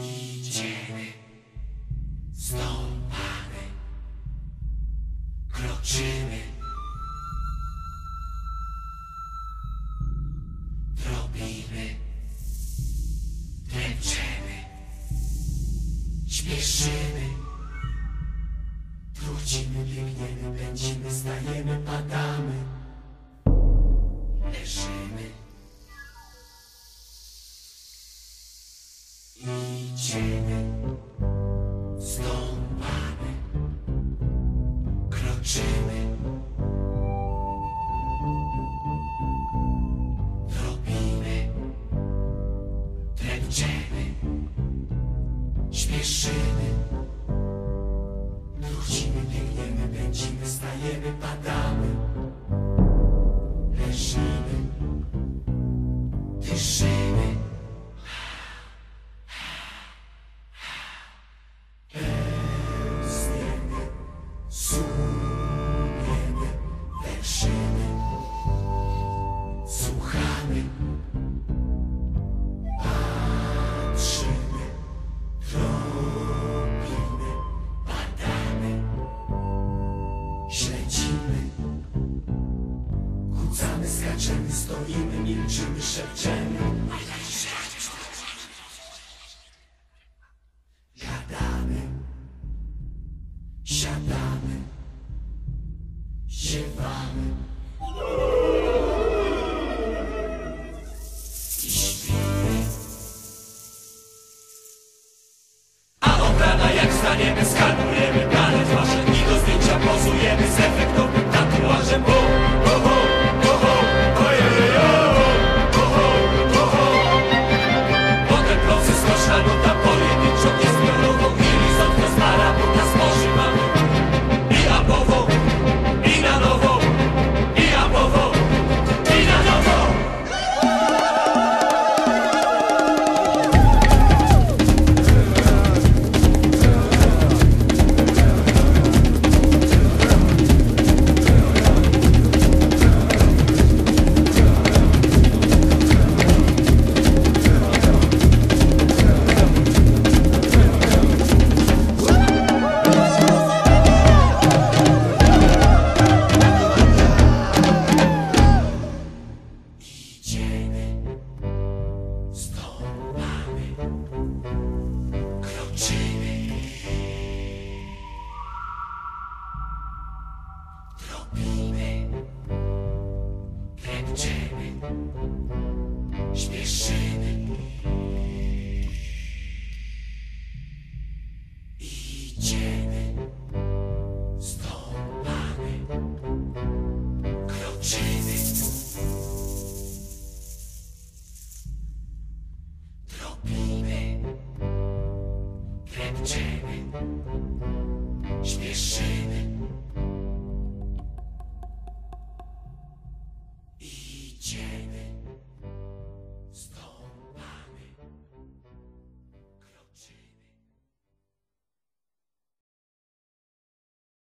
Idziemy, stąpamy, kroczymy. Robimy, dręczymy, śpieszymy. Kroczymy, drobimy, dręczymy, śpieszymy, wrócimy, biegniemy, pędzimy, stajemy, padamy, leżymy, dyszymy. Stniemy, stoimy, milczymy, szepczemy. Gadamy. Siadamy, ziewamy i śpimy. A obrana jak staniemy, skanujemy drobimy, kręczymy, śpieszymy. Idziemy, stąpamy, kroczymy. Drobimy, kręczymy, śpieszymy.